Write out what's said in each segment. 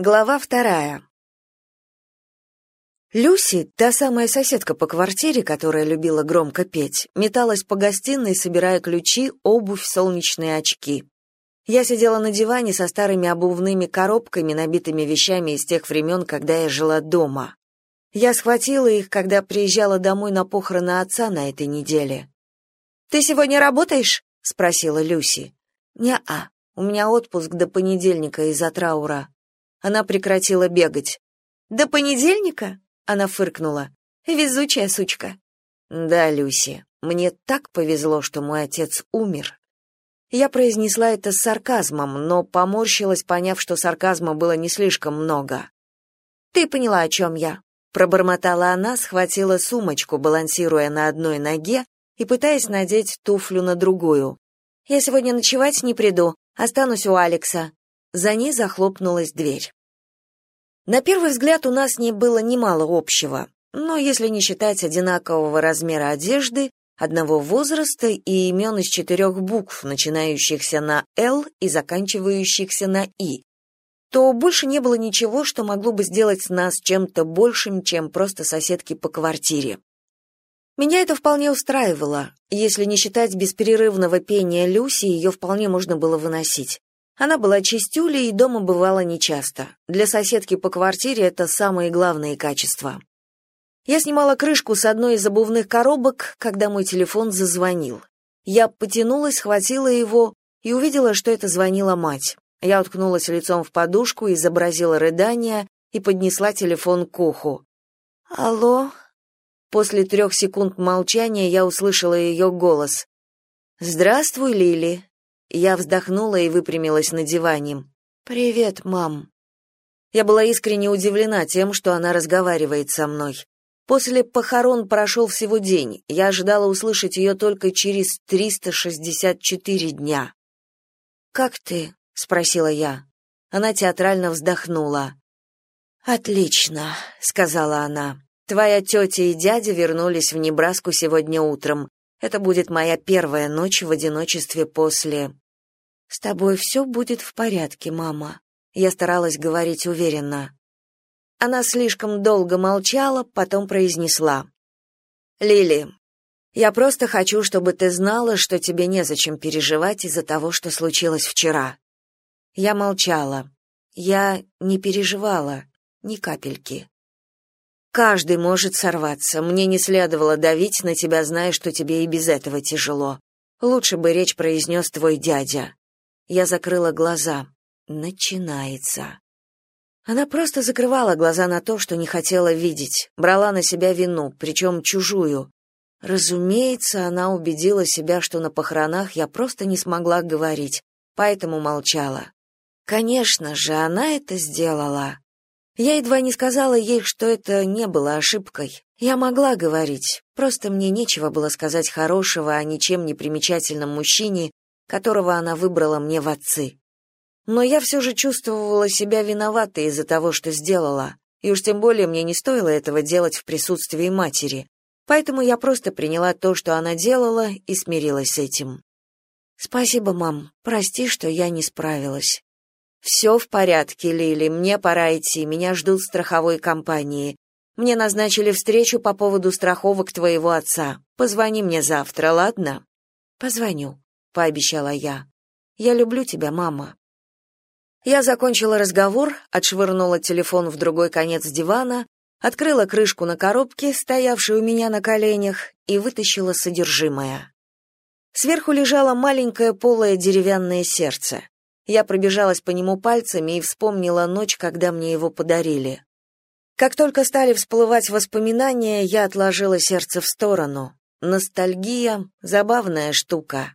Глава вторая. Люси, та самая соседка по квартире, которая любила громко петь, металась по гостиной, собирая ключи, обувь, солнечные очки. Я сидела на диване со старыми обувными коробками, набитыми вещами из тех времен, когда я жила дома. Я схватила их, когда приезжала домой на похороны отца на этой неделе. «Ты сегодня работаешь?» — спросила Люси. «Не-а, у меня отпуск до понедельника из-за траура», она прекратила бегать. «До понедельника?» — она фыркнула. «Везучая сучка». «Да, Люси, мне так повезло, что мой отец умер». Я произнесла это с сарказмом, но поморщилась, поняв, что сарказма было не слишком много. «Ты поняла, о чем я?» Пробормотала она, схватила сумочку, балансируя на одной ноге и пытаясь надеть туфлю на другую. «Я сегодня ночевать не приду, останусь у Алекса. За ней захлопнулась дверь. На первый взгляд у нас не было немало общего, но если не считать одинакового размера одежды, одного возраста и имен из четырех букв, начинающихся на «Л» и заканчивающихся на «И», то больше не было ничего, что могло бы сделать нас чем-то большим, чем просто соседки по квартире. Меня это вполне устраивало. Если не считать бесперерывного пения Люси, ее вполне можно было выносить. Она была чистюлей и дома бывала нечасто. Для соседки по квартире это самые главные качества. Я снимала крышку с одной из обувных коробок, когда мой телефон зазвонил. Я потянулась, схватила его и увидела, что это звонила мать. Я уткнулась лицом в подушку, изобразила рыдание и поднесла телефон к уху. «Алло?» После трех секунд молчания я услышала ее голос. «Здравствуй, Лили. Я вздохнула и выпрямилась на диване. «Привет, мам». Я была искренне удивлена тем, что она разговаривает со мной. После похорон прошел всего день. Я ожидала услышать ее только через 364 дня. «Как ты?» — спросила я. Она театрально вздохнула. «Отлично», — сказала она. «Твоя тетя и дядя вернулись в Небраску сегодня утром. Это будет моя первая ночь в одиночестве после... С тобой все будет в порядке, мама. Я старалась говорить уверенно. Она слишком долго молчала, потом произнесла: "Лили, я просто хочу, чтобы ты знала, что тебе незачем переживать из-за того, что случилось вчера". Я молчала. Я не переживала ни капельки. Каждый может сорваться. Мне не следовало давить на тебя, зная, что тебе и без этого тяжело. Лучше бы речь произнес твой дядя. Я закрыла глаза. Начинается. Она просто закрывала глаза на то, что не хотела видеть, брала на себя вину, причем чужую. Разумеется, она убедила себя, что на похоронах я просто не смогла говорить, поэтому молчала. Конечно же, она это сделала. Я едва не сказала ей, что это не было ошибкой. Я могла говорить, просто мне нечего было сказать хорошего о ничем не примечательном мужчине, которого она выбрала мне в отцы. Но я все же чувствовала себя виноватой из-за того, что сделала, и уж тем более мне не стоило этого делать в присутствии матери, поэтому я просто приняла то, что она делала, и смирилась с этим. «Спасибо, мам. Прости, что я не справилась». «Все в порядке, Лили, мне пора идти, меня ждут страховой компании. Мне назначили встречу по поводу страховок твоего отца. Позвони мне завтра, ладно?» «Позвоню», пообещала я. Я люблю тебя, мама. Я закончила разговор, отшвырнула телефон в другой конец дивана, открыла крышку на коробке, стоявшей у меня на коленях, и вытащила содержимое. Сверху лежало маленькое полое деревянное сердце. Я пробежалась по нему пальцами и вспомнила ночь, когда мне его подарили. Как только стали всплывать воспоминания, я отложила сердце в сторону. Ностальгия — забавная штука.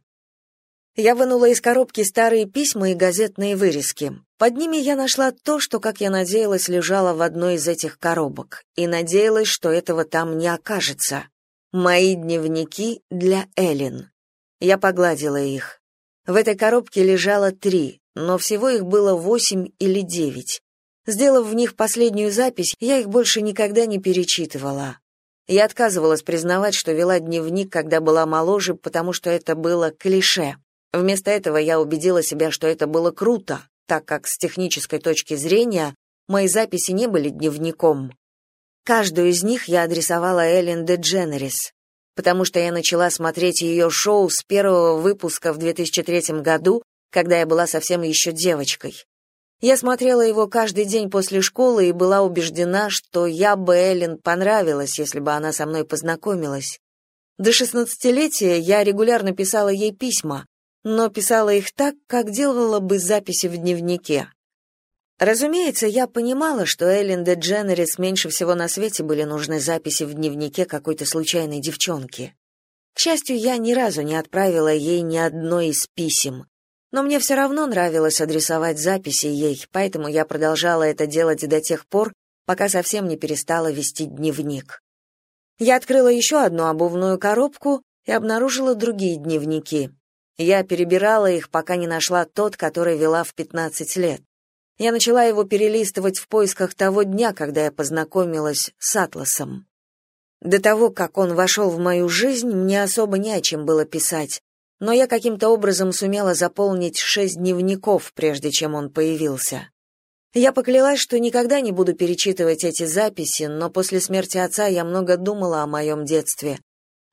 Я вынула из коробки старые письма и газетные вырезки. Под ними я нашла то, что, как я надеялась, лежало в одной из этих коробок, и надеялась, что этого там не окажется. Мои дневники для Эллен. Я погладила их. В этой коробке лежало три, но всего их было восемь или девять. Сделав в них последнюю запись, я их больше никогда не перечитывала. Я отказывалась признавать, что вела дневник, когда была моложе, потому что это было клише. Вместо этого я убедила себя, что это было круто, так как с технической точки зрения Мои записи не были дневником. Каждую из них я адресовала Эллен Дедженерис, потому что я начала смотреть ее шоу с первого выпуска в 2003 году, когда я была совсем еще девочкой. Я смотрела его каждый день после школы и была убеждена, что я бы Эллен понравилась, если бы она со мной познакомилась. До шестнадцатилетия я регулярно писала ей письма, но писала их так, как делала бы записи в дневнике. Разумеется, я понимала, что Эллен де Дженерис меньше всего на свете были нужны записи в дневнике какой-то случайной девчонки. К счастью, я ни разу не отправила ей ни одной из писем. Но мне все равно нравилось адресовать записи ей, поэтому я продолжала это делать до тех пор, пока совсем не перестала вести дневник. Я открыла еще одну обувную коробку и обнаружила другие дневники. Я перебирала их, пока не нашла тот, который вела в 15 лет. Я начала его перелистывать в поисках того дня, когда я познакомилась с Атласом. До того, как он вошел в мою жизнь, мне особо не о чем было писать, но я каким-то образом сумела заполнить шесть дневников, прежде чем он появился. Я поклялась, что никогда не буду перечитывать эти записи, но после смерти отца я много думала о моем детстве.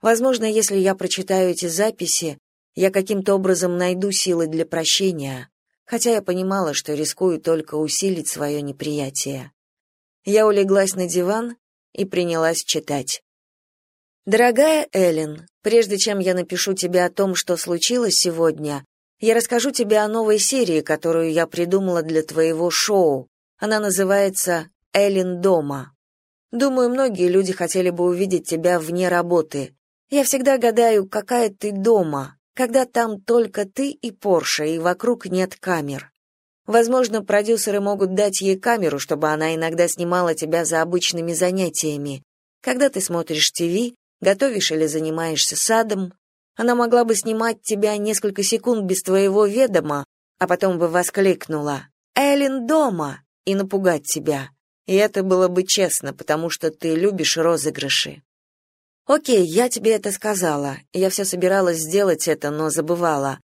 Возможно, если я прочитаю эти записи, я каким-то образом найду силы для прощения хотя я понимала, что рискую только усилить свое неприятие. Я улеглась на диван и принялась читать. Дорогая Эллен, прежде чем я напишу тебе о том, что случилось сегодня, я расскажу тебе о новой серии, которую я придумала для твоего шоу. Она называется Эллен дома. Думаю, многие люди хотели бы увидеть тебя вне работы. Я всегда гадаю, какая ты дома, когда там только ты и Порша, и вокруг нет камер. Возможно, продюсеры могут дать ей камеру, чтобы она иногда снимала тебя за обычными занятиями. Когда ты смотришь ТВ, готовишь или занимаешься садом, она могла бы снимать тебя несколько секунд без твоего ведома, а потом бы воскликнула «Эллен дома!» и напугать тебя. И это было бы честно, потому что ты любишь розыгрыши. Окей, я тебе это сказала. Я все собиралась сделать это, но забывала.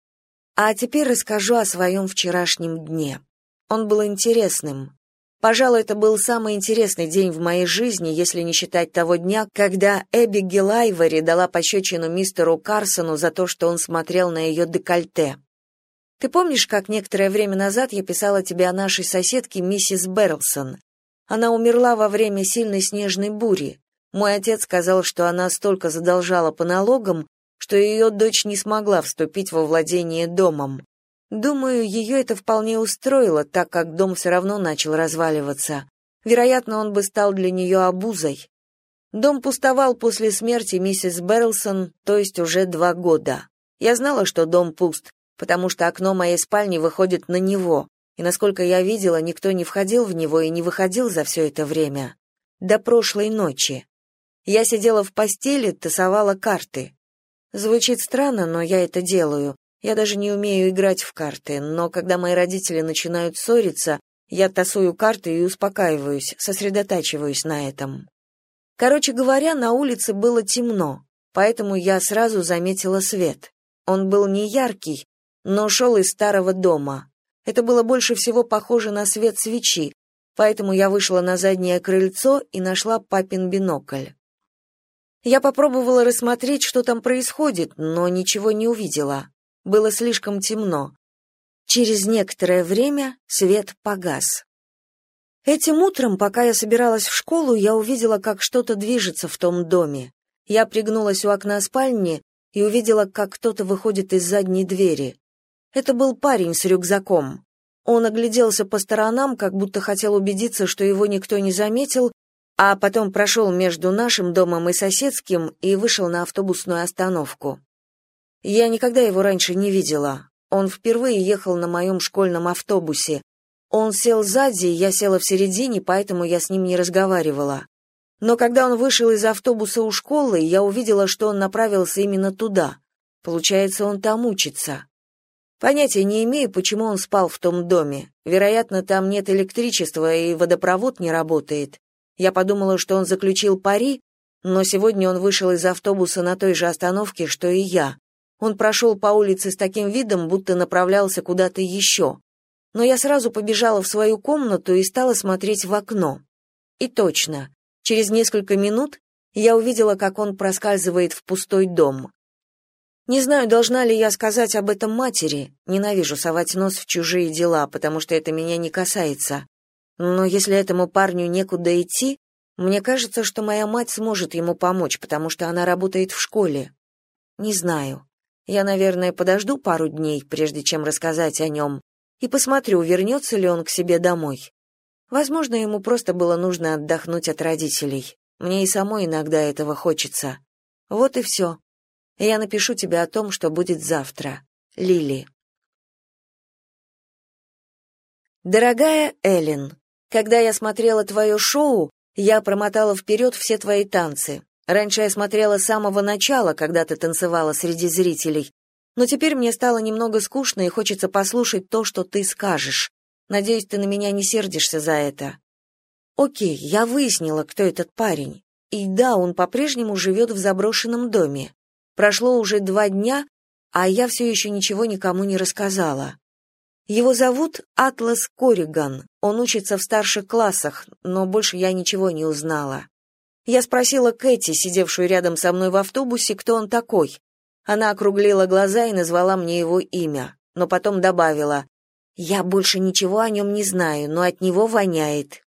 А теперь расскажу о своем вчерашнем дне. Он был интересным. Пожалуй, это был самый интересный день в моей жизни, если не считать того дня, когда Эбби Гелайвери дала пощечину мистеру Карсону за то, что он смотрел на ее декольте. Ты помнишь, как некоторое время назад я писала тебе о нашей соседке миссис Берлсон? Она умерла во время сильной снежной бури. Мой отец сказал, что она столько задолжала по налогам, что ее дочь не смогла вступить во владение домом. Думаю, ее это вполне устроило, так как дом все равно начал разваливаться. Вероятно, он бы стал для нее обузой. Дом пустовал после смерти миссис Берлсон, то есть уже два года. Я знала, что дом пуст, потому что окно моей спальни выходит на него, и, насколько я видела, никто не входил в него и не выходил за все это время. До прошлой ночи. Я сидела в постели, тасовала карты. Звучит странно, но я это делаю. Я даже не умею играть в карты, но когда мои родители начинают ссориться, я тасую карты и успокаиваюсь, сосредотачиваюсь на этом. Короче говоря, на улице было темно, поэтому я сразу заметила свет. Он был не яркий, но шел из старого дома. Это было больше всего похоже на свет свечи, поэтому я вышла на заднее крыльцо и нашла папин бинокль. Я попробовала рассмотреть, что там происходит, но ничего не увидела. Было слишком темно. Через некоторое время свет погас. Этим утром, пока я собиралась в школу, я увидела, как что-то движется в том доме. Я пригнулась у окна спальни и увидела, как кто-то выходит из задней двери. Это был парень с рюкзаком. Он огляделся по сторонам, как будто хотел убедиться, что его никто не заметил, а потом прошел между нашим домом и соседским и вышел на автобусную остановку. Я никогда его раньше не видела. Он впервые ехал на моем школьном автобусе. Он сел сзади, я села в середине, поэтому я с ним не разговаривала. Но когда он вышел из автобуса у школы, я увидела, что он направился именно туда. Получается, он там учится. Понятия не имею, почему он спал в том доме. Вероятно, там нет электричества и водопровод не работает. Я подумала, что он заключил пари, но сегодня он вышел из автобуса на той же остановке, что и я. Он прошел по улице с таким видом, будто направлялся куда-то еще. но я сразу побежала в свою комнату и стала смотреть в окно. И точно, через несколько минут я увидела, как он проскальзывает в пустой дом. Не знаю, должна ли я сказать об этом матери, ненавижу совать нос в чужие дела, потому что это меня не касается. Но если этому парню некуда идти, мне кажется, что моя мать сможет ему помочь, потому что она работает в школе. Не знаю. Я, наверное, подожду пару дней, прежде чем рассказать о нем, и посмотрю, вернется ли он к себе домой. Возможно, ему просто было нужно отдохнуть от родителей. Мне и самой иногда этого хочется. Вот и все. Я напишу тебе о том, что будет завтра. Лили. Дорогая Эллен, когда я смотрела твое шоу, я промотала вперед все твои танцы. Раньше я смотрела с самого начала, когда ты танцевала среди зрителей. Но теперь мне стало немного скучно и хочется послушать то, что ты скажешь. Надеюсь, ты на меня не сердишься за это. Окей, я выяснила, кто этот парень. И да, он по-прежнему живет в заброшенном доме. Прошло уже два дня, а я все еще ничего никому не рассказала. Его зовут Атлас Кориган. Он учится в старших классах, но больше я ничего не узнала. Я спросила Кэти, сидевшую рядом со мной в автобусе, кто он такой. Она округлила глаза и назвала мне его имя, но потом добавила: "Я больше ничего о нем не знаю, но от него воняет".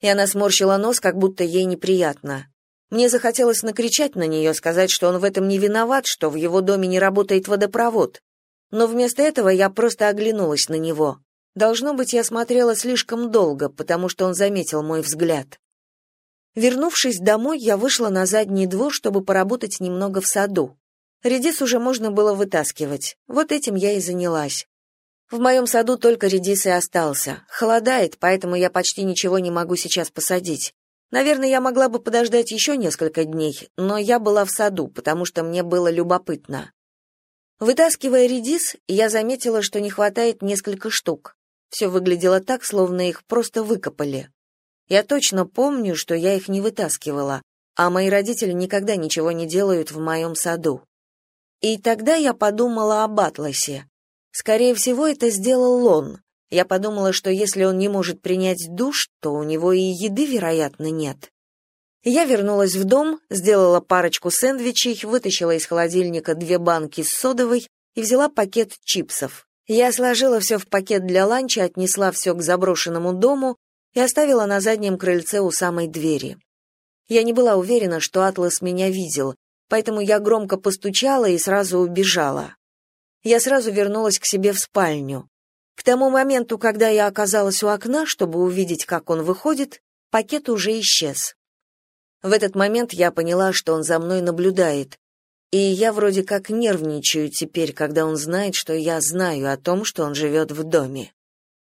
И она сморщила нос, как будто ей неприятно. Мне захотелось накричать на нее, сказать, что он в этом не виноват, что в его доме не работает водопровод но вместо этого я просто оглянулась на него. Должно быть, я смотрела слишком долго, потому что он заметил мой взгляд. Вернувшись домой, я вышла на задний двор, чтобы поработать немного в саду. Редис уже можно было вытаскивать. Вот этим я и занялась. В моем саду только редис и остался. Холодает, поэтому я почти ничего не могу сейчас посадить. Наверное, я могла бы подождать еще несколько дней, но я была в саду, потому что мне было любопытно. Вытаскивая редис, я заметила, что не хватает несколько штук. Все выглядело так, словно их просто выкопали. Я точно помню, что я их не вытаскивала, а мои родители никогда ничего не делают в моем саду. И тогда я подумала об Атласе. Скорее всего, это сделал он. Я подумала, что если он не может принять душ, то у него и еды, вероятно, нет. Я вернулась в дом, сделала парочку сэндвичей, вытащила из холодильника две банки с содовой и взяла пакет чипсов. Я сложила все в пакет для ланча, отнесла все к заброшенному дому и оставила на заднем крыльце у самой двери. Я не была уверена, что Атлас меня видел, поэтому я громко постучала и сразу убежала. Я сразу вернулась к себе в спальню. К тому моменту, когда я оказалась у окна, чтобы увидеть, как он выходит, пакет уже исчез. В этот момент я поняла, что он за мной наблюдает. И я вроде как нервничаю теперь, когда он знает, что я знаю о том, что он живет в доме.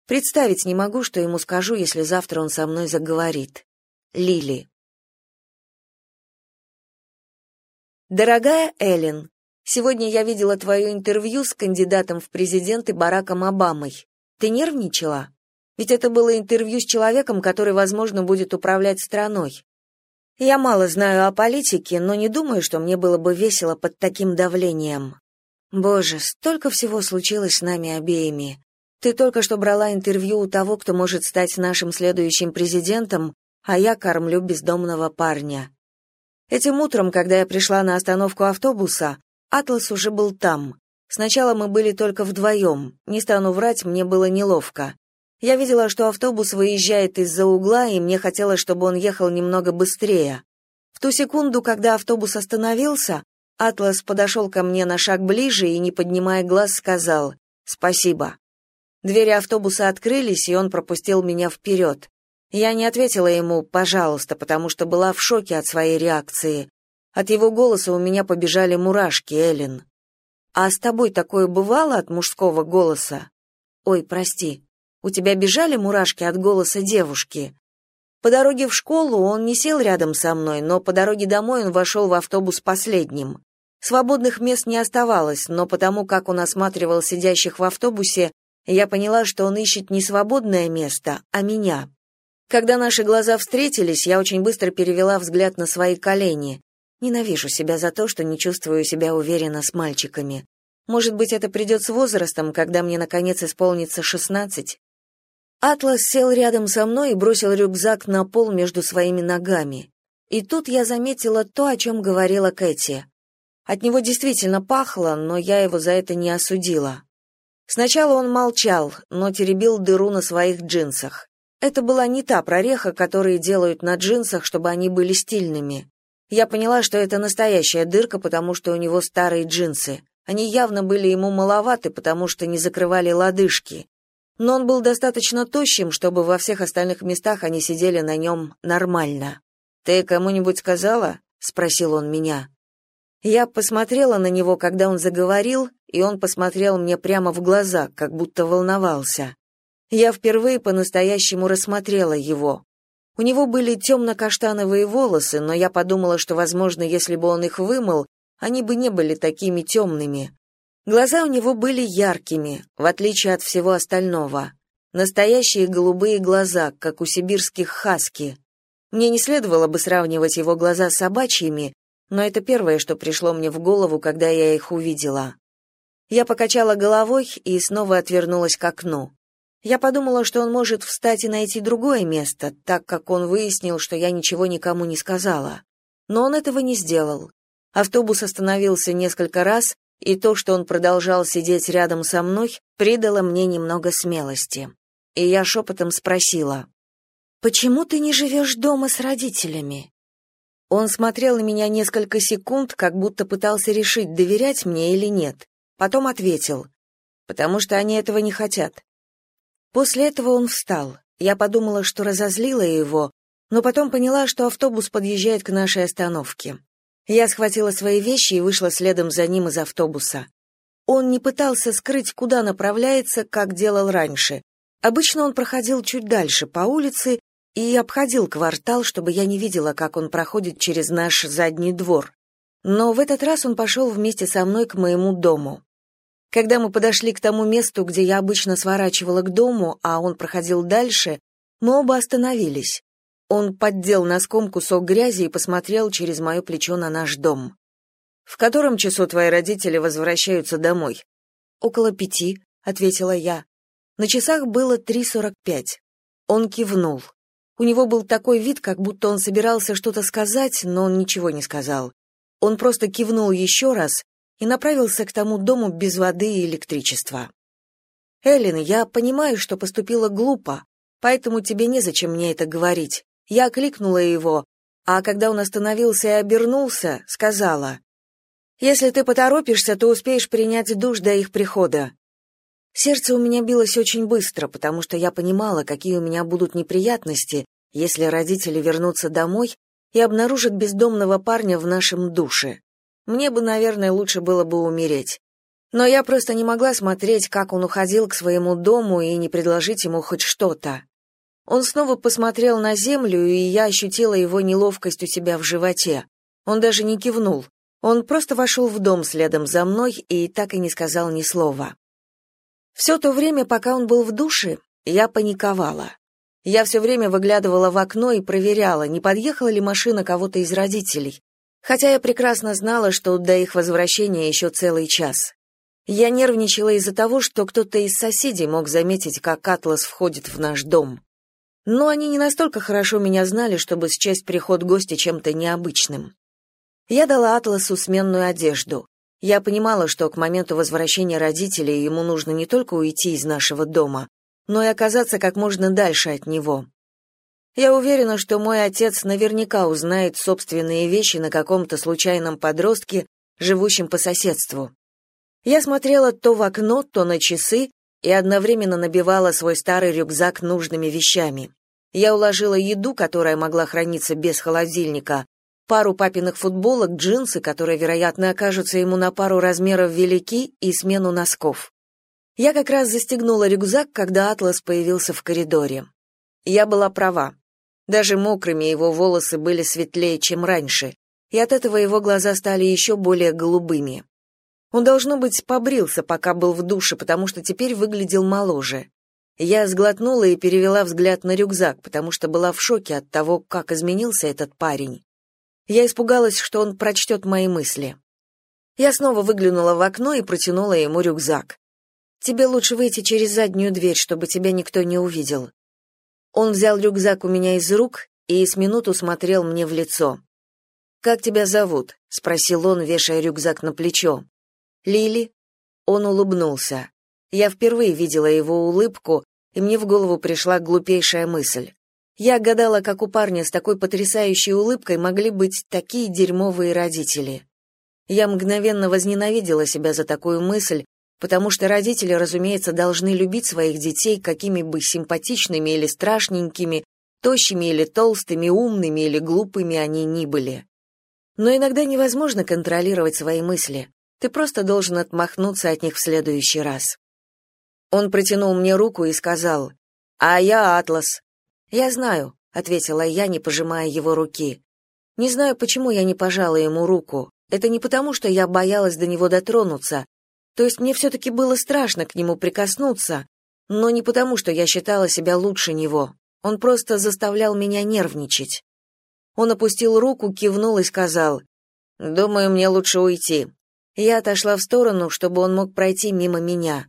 Представить не могу, что ему скажу, если завтра он со мной заговорит. Лили. Дорогая Эллен, сегодня я видела твое интервью с кандидатом в президенты Бараком Обамой. Ты нервничала? Ведь это было интервью с человеком, который, возможно, будет управлять страной. Я мало знаю о политике, но не думаю, что мне было бы весело под таким давлением. Боже, столько всего случилось с нами обеими. Ты только что брала интервью у того, кто может стать нашим следующим президентом, а я кормлю бездомного парня. Этим утром, когда я пришла на остановку автобуса, Атлас уже был там. Сначала мы были только вдвоем. Не стану врать, мне было неловко. Я видела, что автобус выезжает из-за угла, и мне хотелось, чтобы он ехал немного быстрее. В ту секунду, когда автобус остановился, Атлас подошел ко мне на шаг ближе и, не поднимая глаз, сказал «Спасибо». Двери автобуса открылись, и он пропустил меня вперед. Я не ответила ему «пожалуйста», потому что была в шоке от своей реакции. От его голоса у меня побежали мурашки, Эллен. «А с тобой такое бывало от мужского голоса?» «Ой, прости», у тебя бежали мурашки от голоса девушки? По дороге в школу он не сел рядом со мной, но по дороге домой он вошел в автобус последним. Свободных мест не оставалось, но потому как он осматривал сидящих в автобусе, я поняла, что он ищет не свободное место, а меня. Когда наши глаза встретились, я очень быстро перевела взгляд на свои колени. Ненавижу себя за то, что не чувствую себя уверенно с мальчиками. Может быть, это придет с возрастом, когда мне, наконец, исполнится шестнадцать. Атлас сел рядом со мной и бросил рюкзак на пол между своими ногами. И тут я заметила то, о чем говорила Кэти. От него действительно пахло, но я его за это не осудила. Сначала он молчал, но теребил дыру на своих джинсах. Это была не та прореха, которые делают на джинсах, чтобы они были стильными. Я поняла, что это настоящая дырка, потому что у него старые джинсы. Они явно были ему маловаты, потому что не закрывали лодыжки. Но он был достаточно тощим, чтобы во всех остальных местах они сидели на нем нормально. «Ты кому-нибудь сказала?» — спросил он меня. Я посмотрела на него, когда он заговорил, и он посмотрел мне прямо в глаза, как будто волновался. Я впервые по-настоящему рассмотрела его. У него были темно-каштановые волосы, но я подумала, что, возможно, если бы он их вымыл, они бы не были такими темными. Глаза у него были яркими, в отличие от всего остального. Настоящие голубые глаза, как у сибирских хаски. Мне не следовало бы сравнивать его глаза с собачьими, но это первое, что пришло мне в голову, когда я их увидела. Я покачала головой и снова отвернулась к окну. Я подумала, что он может встать и найти другое место, так как он выяснил, что я ничего никому не сказала. Но он этого не сделал. Автобус остановился несколько раз, и то, что он продолжал сидеть рядом со мной, придало мне немного смелости. И я шепотом спросила, «Почему ты не живешь дома с родителями?» Он смотрел на меня несколько секунд, как будто пытался решить, доверять мне или нет. Потом ответил, «Потому что они этого не хотят». После этого он встал. Я подумала, что разозлила его, но потом поняла, что автобус подъезжает к нашей остановке. Я схватила свои вещи и вышла следом за ним из автобуса. Он не пытался скрыть, куда направляется, как делал раньше. Обычно он проходил чуть дальше по улице и обходил квартал, чтобы я не видела, как он проходит через наш задний двор. Но в этот раз он пошел вместе со мной к моему дому. Когда мы подошли к тому месту, где я обычно сворачивала к дому, а он проходил дальше, мы оба остановились. Он поддел носком кусок грязи и посмотрел через мое плечо на наш дом. «В котором часу твои родители возвращаются домой?» «Около пяти», — ответила я. На часах было три сорок пять. Он кивнул. У него был такой вид, как будто он собирался что-то сказать, но он ничего не сказал. Он просто кивнул еще раз и направился к тому дому без воды и электричества. «Эллен, я понимаю, что поступила глупо, поэтому тебе незачем мне это говорить». Я окликнула его, а когда он остановился и обернулся, сказала, «Если ты поторопишься, то успеешь принять душ до их прихода. Сердце у меня билось очень быстро, потому что я понимала, какие у меня будут неприятности, если родители вернутся домой и обнаружат бездомного парня в нашем душе. Мне бы, наверное, лучше было бы умереть. Но я просто не могла смотреть, как он уходил к своему дому и не предложить ему хоть что-то. Он снова посмотрел на землю, и я ощутила его неловкость у себя в животе. Он даже не кивнул. Он просто вошел в дом следом за мной и так и не сказал ни слова. Все то время, пока он был в душе, я паниковала. Я все время выглядывала в окно и проверяла, не подъехала ли машина кого-то из родителей, хотя я прекрасно знала, что до их возвращения еще целый час. Я нервничала из-за того, что кто-то из соседей мог заметить, как Атлас входит в наш дом. Но они не настолько хорошо меня знали, чтобы счесть приход гостя чем-то необычным. Я дала Атласу сменную одежду. Я понимала, что к моменту возвращения родителей ему нужно не только уйти из нашего дома, но и оказаться как можно дальше от него. Я уверена, что мой отец наверняка узнает собственные вещи на каком-то случайном подростке, живущем по соседству. Я смотрела то в окно, то на часы и одновременно набивала свой старый рюкзак нужными вещами. Я уложила еду, которая могла храниться без холодильника, пару папиных футболок, джинсы, которые, вероятно, окажутся ему на пару размеров велики, и смену носков. Я как раз застегнула рюкзак, когда Атлас появился в коридоре. Я была права. Даже мокрыми его волосы были светлее, чем раньше, и от этого его глаза стали еще более голубыми. Он, должно быть, побрился, пока был в душе, потому что теперь выглядел моложе. Я сглотнула и перевела взгляд на рюкзак, потому что была в шоке от того, как изменился этот парень. Я испугалась, что он прочтет мои мысли. Я снова выглянула в окно и протянула ему рюкзак. «Тебе лучше выйти через заднюю дверь, чтобы тебя никто не увидел». Он взял рюкзак у меня из рук и с минуту смотрел мне в лицо. «Как тебя зовут?» — спросил он, вешая рюкзак на плечо. «Лили?» Он улыбнулся. Я впервые видела его улыбку, и мне в голову пришла глупейшая мысль. Я гадала, как у парня с такой потрясающей улыбкой могли быть такие дерьмовые родители. Я мгновенно возненавидела себя за такую мысль, потому что родители, разумеется, должны любить своих детей, какими бы симпатичными или страшненькими, тощими или толстыми, умными или глупыми они ни были. Но иногда невозможно контролировать свои мысли. Ты просто должен отмахнуться от них в следующий раз. Он протянул мне руку и сказал, «А я Атлас. «Я знаю», — ответила я, не пожимая его руки. Не знаю, почему я не пожала ему руку. Это не потому, что я боялась до него дотронуться. То есть мне все-таки было страшно к нему прикоснуться, но не потому, что я считала себя лучше него. Он просто заставлял меня нервничать. Он опустил руку, кивнул и сказал, «Думаю, мне лучше уйти». Я отошла в сторону, чтобы он мог пройти мимо меня.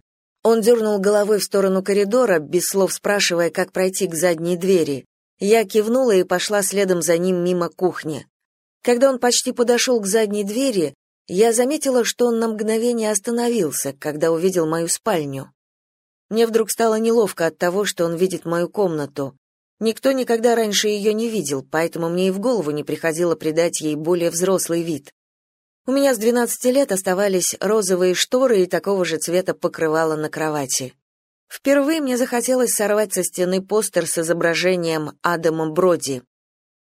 Он дернул головой в сторону коридора, без слов спрашивая, как пройти к задней двери. Я кивнула и пошла следом за ним мимо кухни. Когда он почти подошел к задней двери, я заметила, что он на мгновение остановился, когда увидел мою спальню. Мне вдруг стало неловко от того, что он видит мою комнату. Никто никогда раньше ее не видел, поэтому мне и в голову не приходило придать ей более взрослый вид. У меня с 12 лет оставались розовые шторы и такого же цвета покрывало на кровати. Впервые мне захотелось сорвать со стены постер с изображением Адама Броди.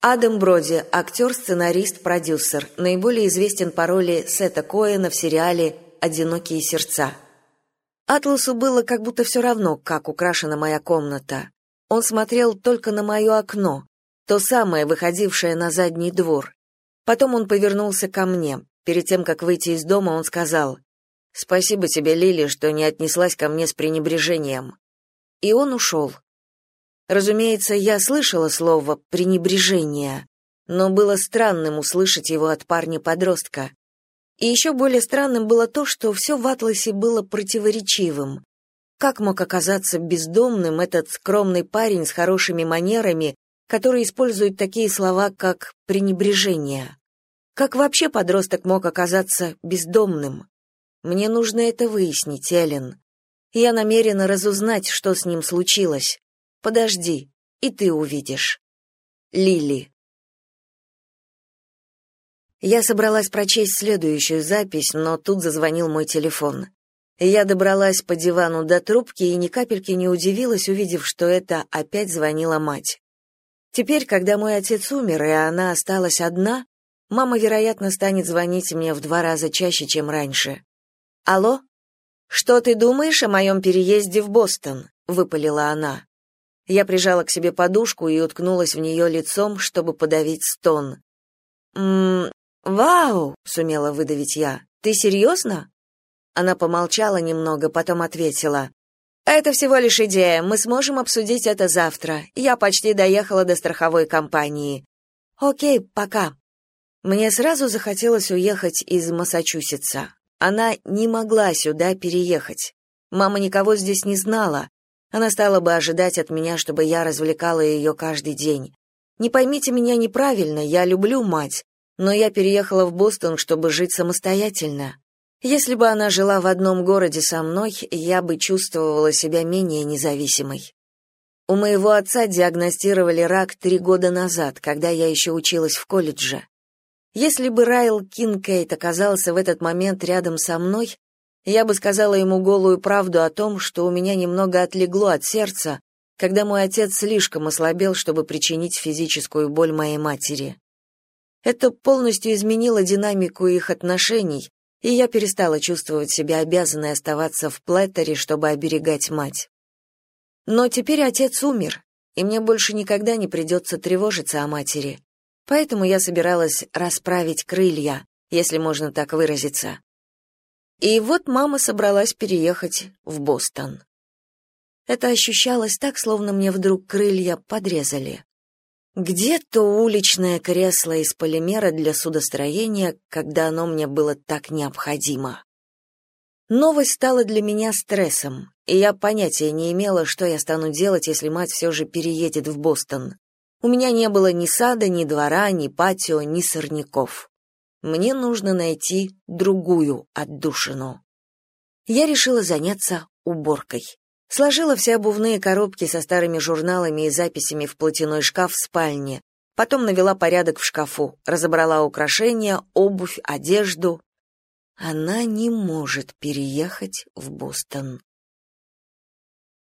Адам Броди – актер, сценарист, продюсер, наиболее известен по роли Сета Коэна в сериале «Одинокие сердца». Атласу было как будто все равно, как украшена моя комната. Он смотрел только на мое окно, то самое, выходившее на задний двор. Потом он повернулся ко мне. Перед тем, как выйти из дома, он сказал, «Спасибо тебе, Лили, что не отнеслась ко мне с пренебрежением». И он ушел. Разумеется, я слышала слово «пренебрежение», но было странным услышать его от парня-подростка. И еще более странным было то, что все в Атласе было противоречивым. Как мог оказаться бездомным этот скромный парень с хорошими манерами, который использует такие слова, как «пренебрежение»? Как вообще подросток мог оказаться бездомным? Мне нужно это выяснить, Эллен. Я намерена разузнать, что с ним случилось. Подожди, и ты увидишь. Лили. Я собралась прочесть следующую запись, но тут зазвонил мой телефон. Я добралась по дивану до трубки и ни капельки не удивилась, увидев, что это опять звонила мать. Теперь, когда мой отец умер, и она осталась одна, Мама, вероятно, станет звонить мне в два раза чаще, чем раньше. «Алло? Что ты думаешь о моем переезде в Бостон?» — выпалила она. Я прижала к себе подушку и уткнулась в нее лицом, чтобы подавить стон. «Ммм, вау!» — сумела выдавить я. «Ты серьезно?» Она помолчала немного, потом ответила. «Это всего лишь идея, мы сможем обсудить это завтра. Я почти доехала до страховой компании». «Окей, пока». Мне сразу захотелось уехать из Массачусетса. Она не могла сюда переехать. Мама никого здесь не знала. Она стала бы ожидать от меня, чтобы я развлекала ее каждый день. Не поймите меня неправильно, я люблю мать, но я переехала в Бостон, чтобы жить самостоятельно. Если бы она жила в одном городе со мной, я бы чувствовала себя менее независимой. У моего отца диагностировали рак три года назад, когда я еще училась в колледже. Если бы Райл Кинкейт оказался в этот момент рядом со мной, я бы сказала ему голую правду о том, что у меня немного отлегло от сердца, когда мой отец слишком ослабел, чтобы причинить физическую боль моей матери. Это полностью изменило динамику их отношений, и я перестала чувствовать себя обязанной оставаться в Плеттере, чтобы оберегать мать. Но теперь отец умер, и мне больше никогда не придется тревожиться о матери. Поэтому я собиралась расправить крылья, если можно так выразиться. И вот мама собралась переехать в Бостон. Это ощущалось так, словно мне вдруг крылья подрезали. Где то уличное кресло из полимера для судостроения, когда оно мне было так необходимо? Новость стала для меня стрессом, и я понятия не имела, что я стану делать, если мать все же переедет в Бостон. У меня не было ни сада, ни двора, ни патио, ни сорняков. Мне нужно найти другую отдушину. Я решила заняться уборкой. Сложила все обувные коробки со старыми журналами и записями в платяной шкаф в спальне. Потом навела порядок в шкафу, разобрала украшения, обувь, одежду. Она не может переехать в Бостон.